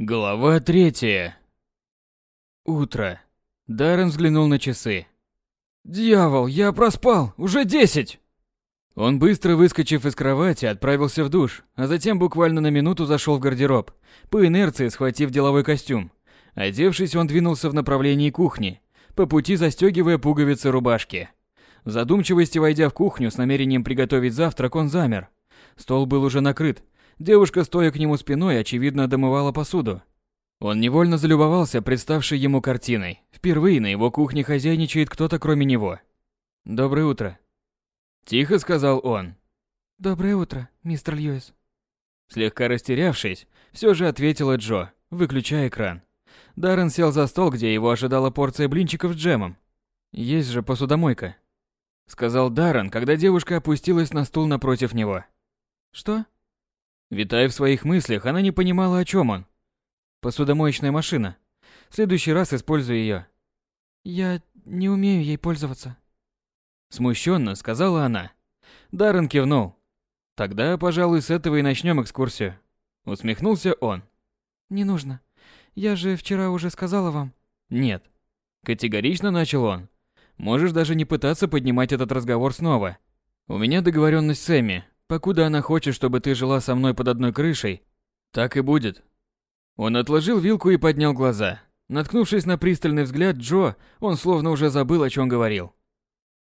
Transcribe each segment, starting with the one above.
Глава третья. Утро. Даррен взглянул на часы. «Дьявол, я проспал! Уже десять!» Он, быстро выскочив из кровати, отправился в душ, а затем буквально на минуту зашел в гардероб, по инерции схватив деловой костюм. Одевшись, он двинулся в направлении кухни, по пути застегивая пуговицы рубашки. В задумчивости, войдя в кухню с намерением приготовить завтрак, он замер. Стол был уже накрыт, Девушка, стоя к нему спиной, очевидно, домывала посуду. Он невольно залюбовался представшей ему картиной. Впервые на его кухне хозяйничает кто-то кроме него. «Доброе утро», – тихо сказал он. «Доброе утро, мистер Льюис». Слегка растерявшись, все же ответила Джо, выключая экран. Даррен сел за стол, где его ожидала порция блинчиков с джемом. «Есть же посудомойка», – сказал Даррен, когда девушка опустилась на стул напротив него. «Что?» Витая в своих мыслях, она не понимала, о чем он. Посудомоечная машина. В следующий раз используй ее. Я не умею ей пользоваться. Смущенно сказала она. Даррен кивнул. Тогда, пожалуй, с этого и начнем экскурсию. Усмехнулся он. Не нужно. Я же вчера уже сказала вам. Нет. Категорично начал он. Можешь даже не пытаться поднимать этот разговор снова. У меня договоренность с Эми. Покуда она хочет, чтобы ты жила со мной под одной крышей, так и будет. Он отложил вилку и поднял глаза. Наткнувшись на пристальный взгляд Джо, он словно уже забыл, о чем говорил.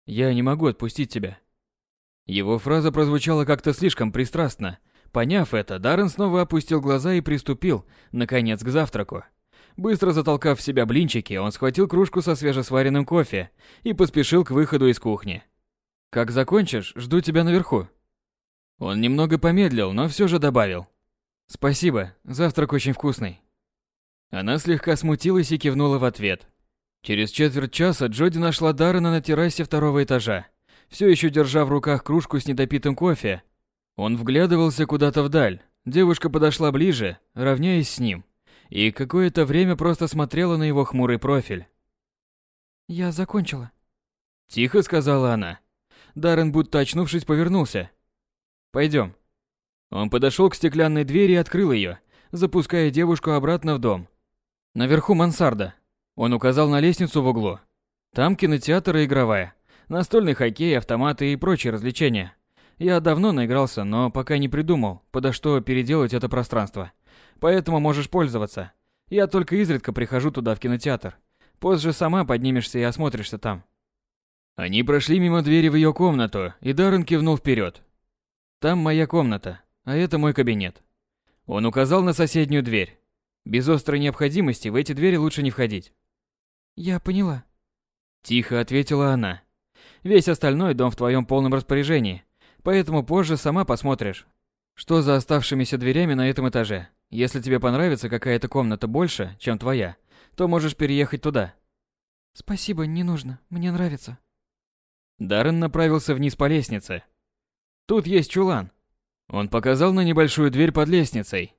«Я не могу отпустить тебя». Его фраза прозвучала как-то слишком пристрастно. Поняв это, Даррен снова опустил глаза и приступил, наконец, к завтраку. Быстро затолкав в себя блинчики, он схватил кружку со свежесваренным кофе и поспешил к выходу из кухни. «Как закончишь, жду тебя наверху», он немного помедлил, но все же добавил. «Спасибо, завтрак очень вкусный». Она слегка смутилась и кивнула в ответ. Через четверть часа Джоди нашла Даррена на террасе второго этажа. Все еще держа в руках кружку с недопитым кофе, он вглядывался куда-то вдаль. Девушка подошла ближе, равняясь с ним, и какое-то время просто смотрела на его хмурый профиль. «Я закончила», – тихо сказала она. Даррен, будто очнувшись, повернулся. Пойдем. Он подошел к стеклянной двери и открыл ее, запуская девушку обратно в дом. Наверху мансарда. Он указал на лестницу в углу. Там кинотеатр и игровая, настольный хоккей, автоматы и прочие развлечения. Я давно наигрался, но пока не придумал, подо что переделать это пространство. Поэтому можешь пользоваться. Я только изредка прихожу туда в кинотеатр. Позже сама поднимешься и осмотришься там. Они прошли мимо двери в ее комнату, и Даррен кивнул вперед. Там моя комната, а это мой кабинет. Он указал на соседнюю дверь. Без острой необходимости в эти двери лучше не входить. Я поняла. Тихо ответила она. Весь остальной дом в твоем полном распоряжении, поэтому позже сама посмотришь, что за оставшимися дверями на этом этаже. Если тебе понравится какая-то комната больше, чем твоя, то можешь переехать туда. Спасибо, не нужно. Мне нравится. Даррен направился вниз по лестнице, Тут есть чулан. Он показал на небольшую дверь под лестницей.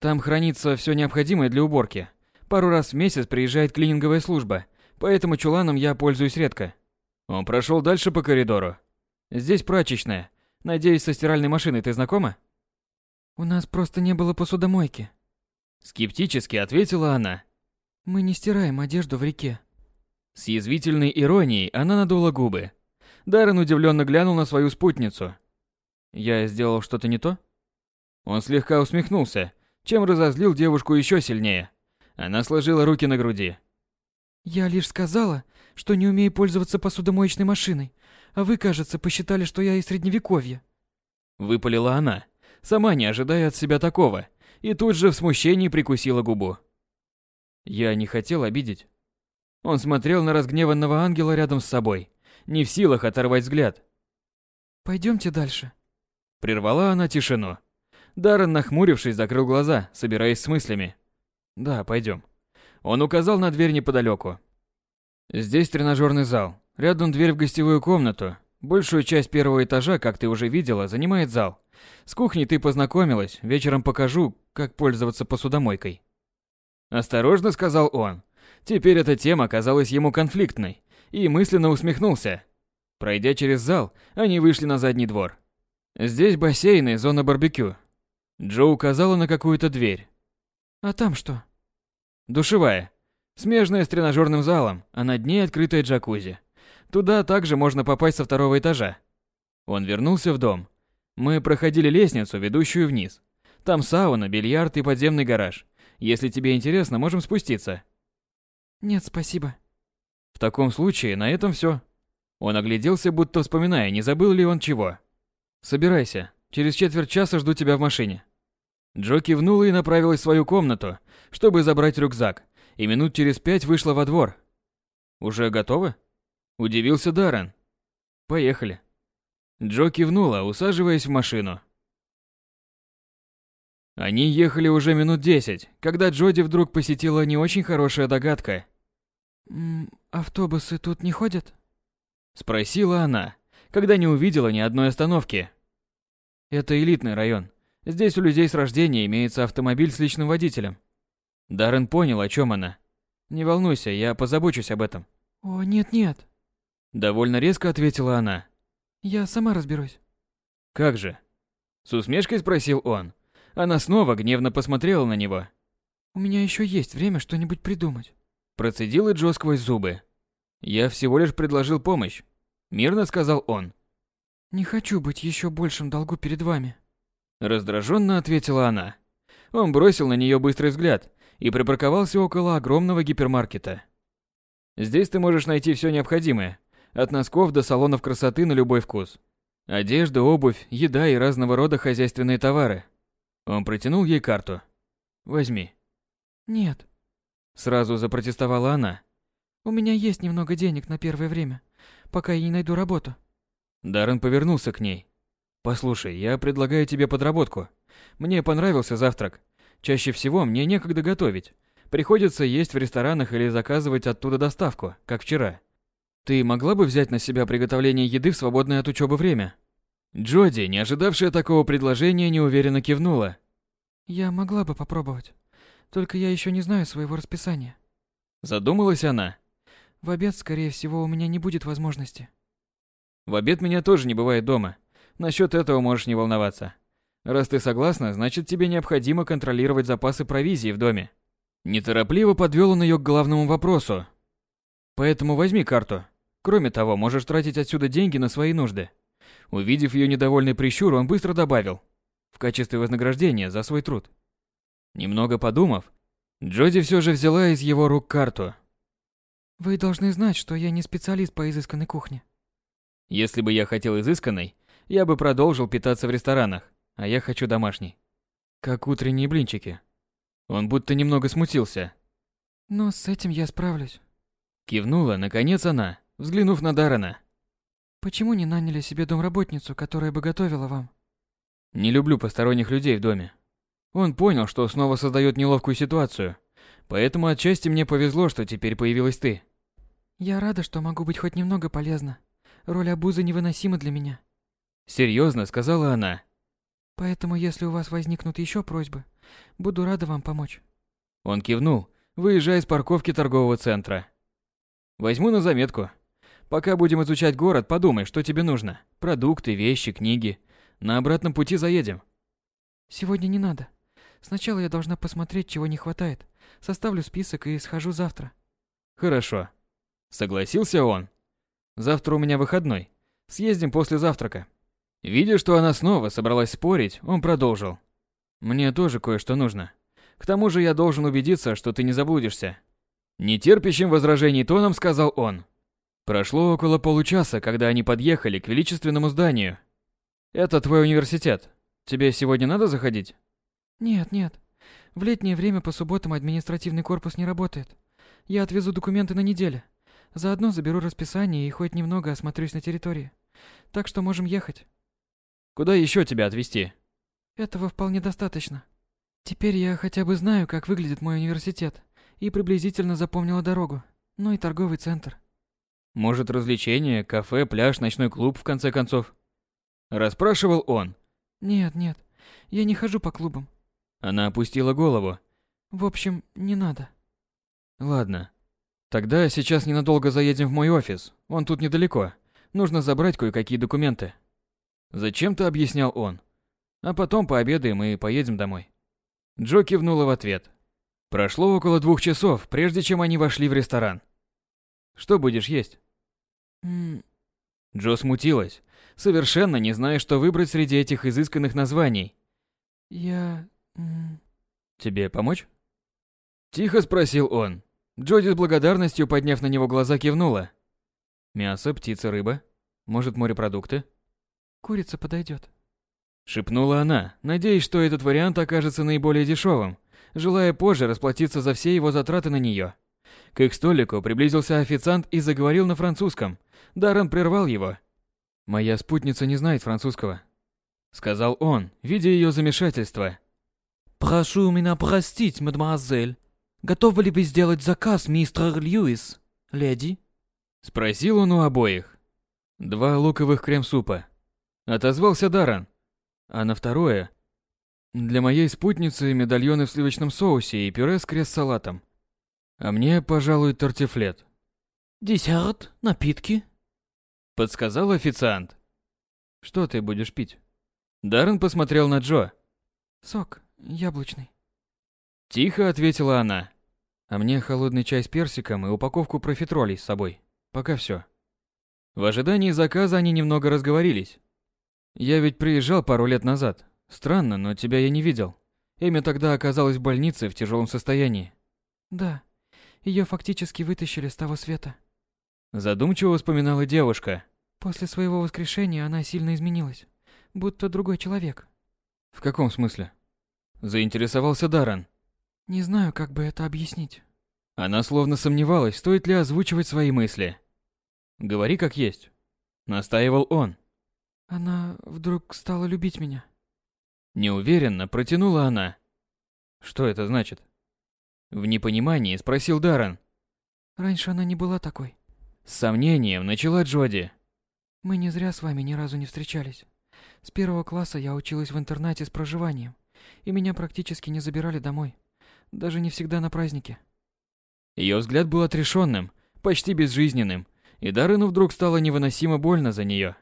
Там хранится все необходимое для уборки. Пару раз в месяц приезжает клининговая служба, поэтому чуланом я пользуюсь редко. Он прошел дальше по коридору. Здесь прачечная. Надеюсь, со стиральной машиной ты знакома? У нас просто не было посудомойки. Скептически ответила она. Мы не стираем одежду в реке. С язвительной иронией она надула губы. Даррен удивленно глянул на свою спутницу. Я сделал что-то не то? Он слегка усмехнулся, чем разозлил девушку еще сильнее. Она сложила руки на груди. Я лишь сказала, что не умею пользоваться посудомоечной машиной, а вы, кажется, посчитали, что я из средневековья. Выпалила она, сама не ожидая от себя такого, и тут же в смущении прикусила губу. Я не хотел обидеть. Он смотрел на разгневанного ангела рядом с собой, не в силах оторвать взгляд. Пойдемте дальше. Прервала она тишину. Даррен, нахмурившись, закрыл глаза, собираясь с мыслями. «Да, пойдем». Он указал на дверь неподалеку. «Здесь тренажерный зал. Рядом дверь в гостевую комнату. Большую часть первого этажа, как ты уже видела, занимает зал. С кухней ты познакомилась, вечером покажу, как пользоваться посудомойкой». Осторожно сказал он. Теперь эта тема казалась ему конфликтной, и мысленно усмехнулся. Пройдя через зал, они вышли на задний двор. Здесь бассейн и зона барбекю. Джо указала на какую-то дверь. А там что? Душевая. Смежная с тренажерным залом, а над ней открытая джакузи. Туда также можно попасть со второго этажа. Он вернулся в дом. Мы проходили лестницу, ведущую вниз. Там сауна, бильярд и подземный гараж. Если тебе интересно, можем спуститься. Нет, спасибо. В таком случае, на этом все. Он огляделся, будто вспоминая, не забыл ли он чего. Собирайся. Через четверть часа жду тебя в машине. Джо кивнула и направилась в свою комнату, чтобы забрать рюкзак, и минут через пять вышла во двор. «Уже готовы?» Удивился Даррен. «Поехали». Джо кивнула, усаживаясь в машину. Они ехали уже минут десять, когда Джоди вдруг посетила не очень хорошая догадка. Автобусы тут не ходят? Спросила она, когда не увидела ни одной остановки. Это элитный район. Здесь у людей с рождения имеется автомобиль с личным водителем. Даррен понял, о чем она. Не волнуйся, я позабочусь об этом. О, нет-нет. Довольно резко ответила она. Я сама разберусь. Как же? С усмешкой спросил он. Она снова гневно посмотрела на него. У меня еще есть время что-нибудь придумать. Процедил Джо сквозь зубы. Я всего лишь предложил помощь. Мирно сказал он. Не хочу быть еще большим долгу перед вами. Раздраженно ответила она. Он бросил на нее быстрый взгляд и припарковался около огромного гипермаркета. Здесь ты можешь найти все необходимое, от носков до салонов красоты на любой вкус. Одежда, обувь, еда и разного рода хозяйственные товары. Он протянул ей карту. Возьми. Нет. Сразу запротестовала она. У меня есть немного денег на первое время, пока я не найду работу. Даррен повернулся к ней. Послушай, я предлагаю тебе подработку. Мне понравился завтрак. Чаще всего мне некогда готовить. Приходится есть в ресторанах или заказывать оттуда доставку, как вчера. Ты могла бы взять на себя приготовление еды в свободное от учебы время? Джоди, не ожидавшая такого предложения, неуверенно кивнула. Я могла бы попробовать. Только я еще не знаю своего расписания. Задумалась она. В обед, скорее всего, у меня не будет возможности. В обед меня тоже не бывает дома. Насчет этого можешь не волноваться. Раз ты согласна, значит тебе необходимо контролировать запасы провизии в доме. Неторопливо подвел он ее к главному вопросу. Поэтому возьми карту. Кроме того, можешь тратить отсюда деньги на свои нужды. Увидев ее недовольный прищур, он быстро добавил. В качестве вознаграждения за свой труд. Немного подумав, Джоди все же взяла из его рук карту. Вы должны знать, что я не специалист по изысканной кухне. Если бы я хотел изысканной, я бы продолжил питаться в ресторанах, а я хочу домашний. Как утренние блинчики. Он будто немного смутился. Но с этим я справлюсь. Кивнула, наконец, она, взглянув на Дарана. Почему не наняли себе домработницу, которая бы готовила вам? Не люблю посторонних людей в доме. Он понял, что снова создает неловкую ситуацию. Поэтому отчасти мне повезло, что теперь появилась ты. Я рада, что могу быть хоть немного полезна. Роль обузы невыносима для меня. Серьезно, сказала она. Поэтому, если у вас возникнут еще просьбы, буду рада вам помочь. Он кивнул, выезжая с парковки торгового центра. Возьму на заметку. Пока будем изучать город, подумай, что тебе нужно. Продукты, вещи, книги. На обратном пути заедем. Сегодня не надо. Сначала я должна посмотреть, чего не хватает. Составлю список и схожу завтра. Хорошо. Согласился он. Завтра у меня выходной. Съездим после завтрака. Видя, что она снова собралась спорить, он продолжил. Мне тоже кое-что нужно. К тому же я должен убедиться, что ты не заблудишься. Нетерпящим возражений тоном сказал он. Прошло около получаса, когда они подъехали к величественному зданию. Это твой университет. Тебе сегодня надо заходить? Нет, нет. В летнее время по субботам административный корпус не работает. Я отвезу документы на неделю. Заодно заберу расписание и хоть немного осмотрюсь на территории. Так что можем ехать. Куда еще тебя отвезти? Этого вполне достаточно. Теперь я хотя бы знаю, как выглядит мой университет, и приблизительно запомнила дорогу, ну и торговый центр. Может, развлечения, кафе, пляж, ночной клуб, в конце концов? Расспрашивал он. Нет, нет, я не хожу по клубам. Она опустила голову. В общем, не надо. Ладно. Тогда сейчас ненадолго заедем в мой офис. Он тут недалеко. Нужно забрать кое-какие документы. Зачем-то объяснял он. А потом пообедаем и поедем домой. Джо кивнула в ответ. Прошло около двух часов, прежде чем они вошли в ресторан. Что будешь есть? Джо смутилась, совершенно не зная, что выбрать среди этих изысканных названий. я... Тебе помочь? Тихо спросил он. Джоди с благодарностью, подняв на него глаза, кивнула. Мясо, птица, рыба? Может, морепродукты? Курица подойдет. Шепнула она, надеясь, что этот вариант окажется наиболее дешевым, желая позже расплатиться за все его затраты на нее. К их столику приблизился официант и заговорил на французском. Даррен прервал его. «Моя спутница не знает французского», — сказал он, видя ее замешательство. «Прошу меня простить, мадемуазель. Готовы ли вы сделать заказ, мистер Льюис, леди?» Спросил он у обоих. Два луковых крем-супа. Отозвался Даррен. А на второе... Для моей спутницы медальоны в сливочном соусе и пюре с крест-салатом. А мне, пожалуй, тортифлет. «Десерт, напитки?» Подсказал официант. Что ты будешь пить? Даррен посмотрел на Джо. Сок. Яблочный. Тихо ответила она. А мне холодный чай с персиком и упаковку профитролей с собой. Пока все. В ожидании заказа они немного разговорились. Я ведь приезжал пару лет назад. Странно, но тебя я не видел. Эми тогда оказалась в больнице в тяжелом состоянии. Да. Ее фактически вытащили с того света. Задумчиво вспоминала девушка. После своего воскрешения она сильно изменилась. Будто другой человек. В каком смысле? Заинтересовался Даррен. Не знаю, как бы это объяснить. Она словно сомневалась, стоит ли озвучивать свои мысли. Говори как есть. Настаивал он. Она вдруг стала любить меня. Неуверенно протянула она. Что это значит? В непонимании спросил Даррен. Раньше она не была такой. С сомнением начала Джоди. Мы не зря с вами ни разу не встречались. С первого класса я училась в интернате с проживанием, и меня практически не забирали домой. Даже не всегда на праздники. Ее взгляд был отрешенным, почти безжизненным, и Даррену вдруг стало невыносимо больно за нее.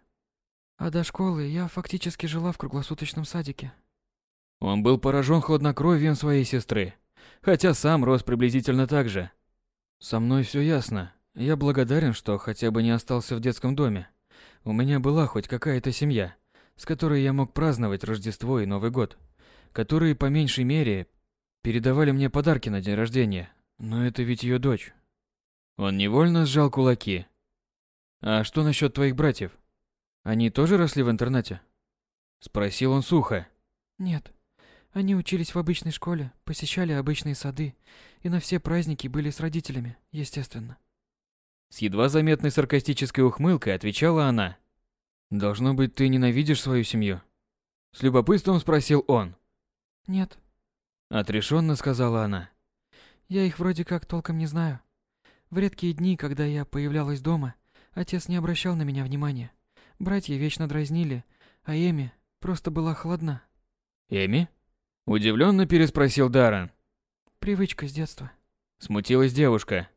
А до школы я фактически жила в круглосуточном садике. Он был поражен хладнокровием своей сестры, хотя сам рос приблизительно так же. Со мной все ясно. Я благодарен, что хотя бы не остался в детском доме. У меня была хоть какая-то семья, с которой я мог праздновать Рождество и Новый год, которые по меньшей мере передавали мне подарки на день рождения. Но это ведь ее дочь. Он невольно сжал кулаки. А что насчет твоих братьев? Они тоже росли в интернате? Спросил он сухо. Нет. Они учились в обычной школе, посещали обычные сады и на все праздники были с родителями, естественно. С едва заметной саркастической ухмылкой отвечала она. «Должно быть, ты ненавидишь свою семью?» С любопытством спросил он. Нет, Отрешенно сказала она. я их вроде как толком не знаю. В редкие дни, когда я появлялась дома, отец не обращал на меня внимания. Братья вечно дразнили, а Эми просто была холодна. «Эми?» Удивленно переспросил Даррен. Привычка с детства. Смутилась девушка.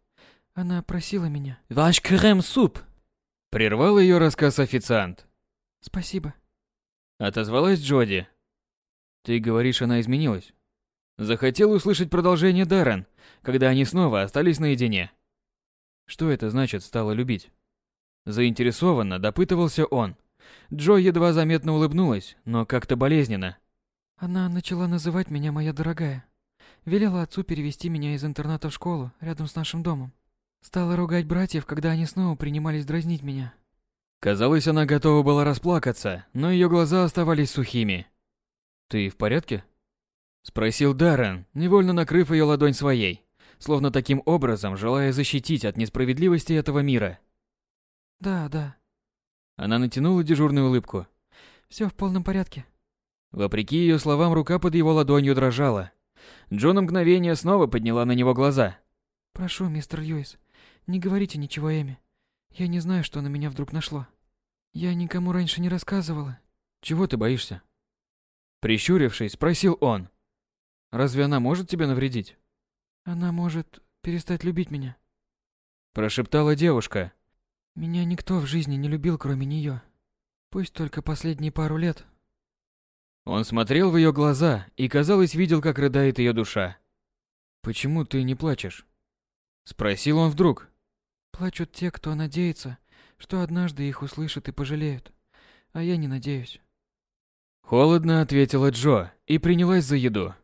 Она просила меня. «Ваш крем-суп!» Прервал ее рассказ официант. Спасибо. Отозвалась Джоди. Ты говоришь, она изменилась? Захотел услышать продолжение Даррен, когда они снова остались наедине. Что это значит «стала любить»? Заинтересованно допытывался он. Джо едва заметно улыбнулась, но как-то болезненно. Она начала называть меня моя дорогая. Велела отцу перевести меня из интерната в школу, рядом с нашим домом. Стала ругать братьев, когда они снова принимались дразнить меня. Казалось, она готова была расплакаться, но ее глаза оставались сухими. «Ты в порядке?» Спросил Даррен, невольно накрыв ее ладонь своей, словно таким образом желая защитить от несправедливости этого мира. Да, да, Она натянула дежурную улыбку. все в полном порядке. Вопреки ее словам, рука под его ладонью дрожала. Джо на мгновение снова подняла на него глаза. Прошу, мистер Льюис, не говорите ничего Эми. Я не знаю, что на меня вдруг нашло. Я никому раньше не рассказывала. «Чего ты боишься?» Прищурившись, спросил он. «Разве она может тебе навредить?» Она может перестать любить меня. Прошептала девушка. Меня никто в жизни не любил, кроме нее. Пусть только последние пару лет. Он смотрел в ее глаза и, казалось, видел, как рыдает ее душа. Почему ты не плачешь? Спросил он вдруг. Плачут те, кто надеется, что однажды их услышат и пожалеют. А я не надеюсь. Холодно ответила Джо и принялась за еду.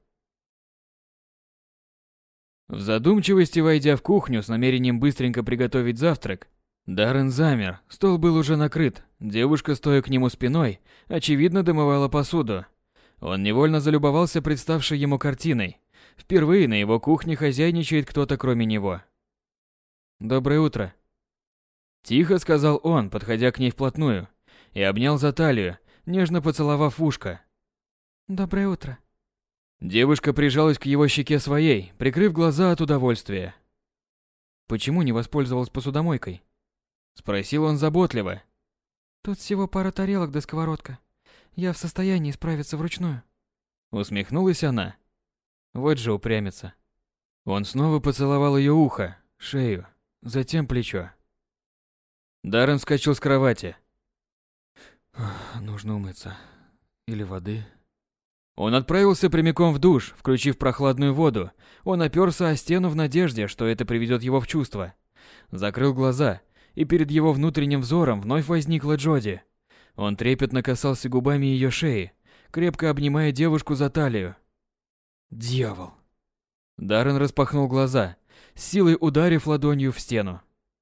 В задумчивости, войдя в кухню с намерением быстренько приготовить завтрак, Даррен замер, стол был уже накрыт, девушка, стоя к нему спиной, очевидно домывала посуду. Он невольно залюбовался представшей ему картиной. Впервые на его кухне хозяйничает кто-то кроме него. «Доброе утро», – тихо сказал он, подходя к ней вплотную, и обнял за талию, нежно поцеловав ушко. «Доброе утро», Девушка прижалась к его щеке своей, прикрыв глаза от удовольствия. «Почему не воспользовалась посудомойкой?» Спросил он заботливо. «Тут всего пара тарелок да сковородка. Я в состоянии справиться вручную». Усмехнулась она. Вот же упрямится. Он снова поцеловал ее ухо, шею, затем плечо. Даррен вскочил с кровати. «Нужно умыться. Или воды?» Он отправился прямиком в душ, включив прохладную воду. Он оперся о стену в надежде, что это приведет его в чувство. Закрыл глаза, и перед его внутренним взором вновь возникла Джоди. Он трепетно касался губами ее шеи, крепко обнимая девушку за талию. Дьявол. Даррен распахнул глаза, силой ударив ладонью в стену.